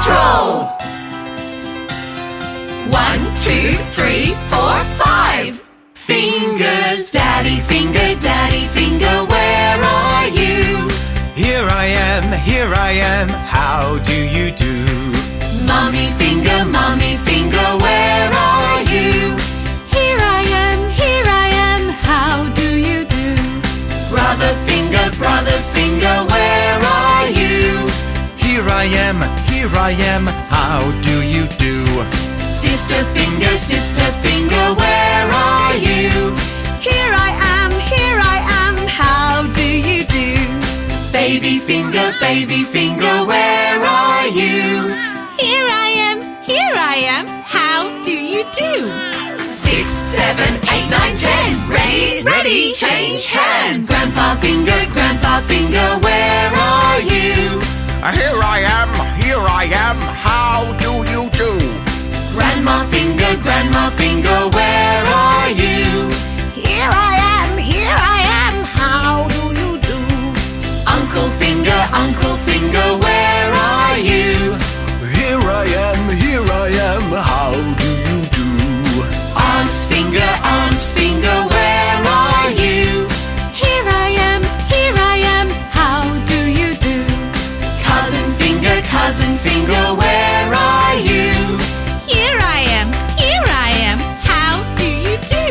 Patrol! One, two, three, four, five. Fingers, Daddy Finger, Daddy Finger, where are you? Here I am, here I am, how do you do? Mummy here I am, how do you do? Sister Finger, Sister Finger, where are you? Here I am, here I am, how do you do? Baby Finger, Baby Finger, where are you? Here I am, here I am, how do you do? Six, seven, eight, nine, ten. Ready, ready, change hands. Grandpa Finger, Grandpa Finger, am, here I am, how do you do? Grandma Finger, Grandma Finger, where are you? Here I am, here I am, how do you do? Uncle Finger, Uncle Finger, where dozen finger, where are you? Here I am, here I am, how do you do?